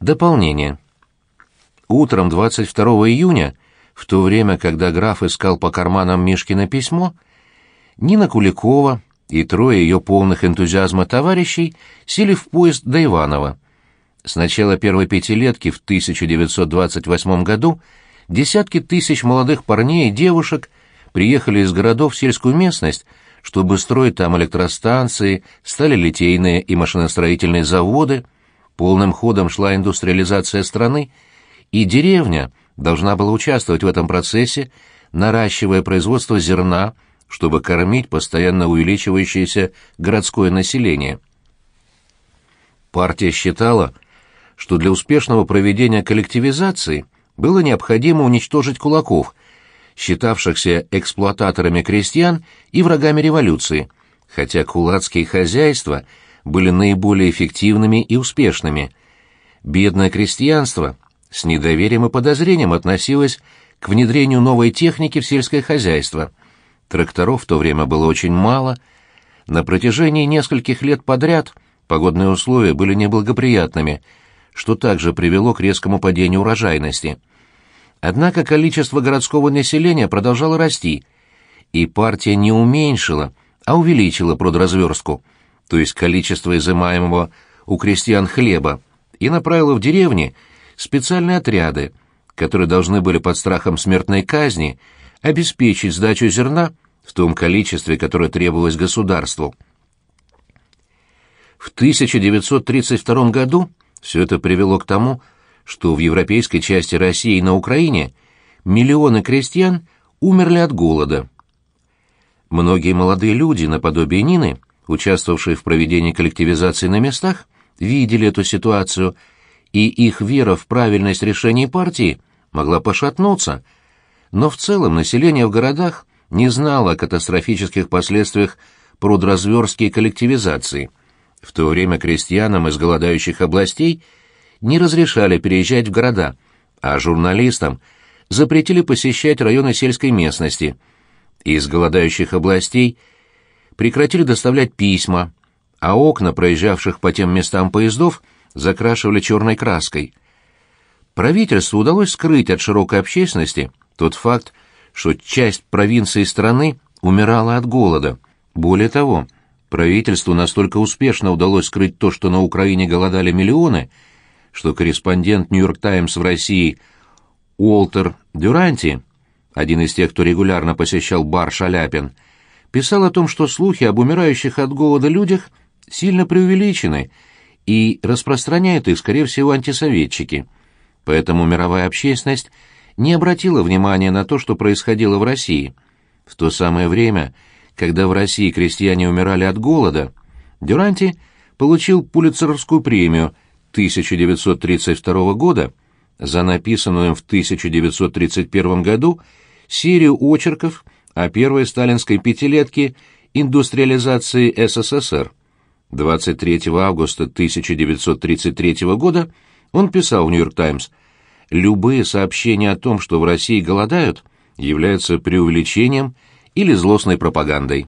Дополнение. Утром 22 июня, в то время, когда граф искал по карманам Мишкино письмо, Нина Куликова и трое ее полных энтузиазма товарищей сели в поезд до Иваново. С начала первой пятилетки в 1928 году десятки тысяч молодых парней и девушек приехали из городов в сельскую местность, чтобы строить там электростанции, стали литейные и машиностроительные заводы, полным ходом шла индустриализация страны, и деревня должна была участвовать в этом процессе, наращивая производство зерна, чтобы кормить постоянно увеличивающееся городское население. Партия считала, что для успешного проведения коллективизации было необходимо уничтожить кулаков, считавшихся эксплуататорами крестьян и врагами революции, хотя кулацкие хозяйства были наиболее эффективными и успешными. Бедное крестьянство с недоверием и подозрением относилось к внедрению новой техники в сельское хозяйство. Тракторов в то время было очень мало. На протяжении нескольких лет подряд погодные условия были неблагоприятными – что также привело к резкому падению урожайности. Однако количество городского населения продолжало расти, и партия не уменьшила, а увеличила продразверстку, то есть количество изымаемого у крестьян хлеба, и направила в деревни специальные отряды, которые должны были под страхом смертной казни обеспечить сдачу зерна в том количестве, которое требовалось государству. В 1932 году все это привело к тому, что в европейской части России и на Украине миллионы крестьян умерли от голода. Многие молодые люди, наподобие Нины, участвовавшие в проведении коллективизации на местах, видели эту ситуацию, и их вера в правильность решений партии могла пошатнуться. Но в целом население в городах не знало о катастрофических последствиях продразверстки коллективизации – в то время крестьянам из голодающих областей не разрешали переезжать в города, а журналистам запретили посещать районы сельской местности. Из голодающих областей прекратили доставлять письма, а окна проезжавших по тем местам поездов закрашивали черной краской. Правительству удалось скрыть от широкой общественности тот факт, что часть провинции страны умирала от голода. Более того, Правительству настолько успешно удалось скрыть то, что на Украине голодали миллионы, что корреспондент «Нью-Йорк Таймс» в России Уолтер Дюранти, один из тех, кто регулярно посещал бар «Шаляпин», писал о том, что слухи об умирающих от голода людях сильно преувеличены и распространяют их, скорее всего, антисоветчики. Поэтому мировая общественность не обратила внимания на то, что происходило в России. В то самое время – когда в России крестьяне умирали от голода, Дюранти получил Пулитцеровскую премию 1932 года за написанную им в 1931 году серию очерков о первой сталинской пятилетке индустриализации СССР. 23 августа 1933 года он писал в «Нью-Йорк Таймс», «Любые сообщения о том, что в России голодают, являются преувеличением или злостной пропагандой.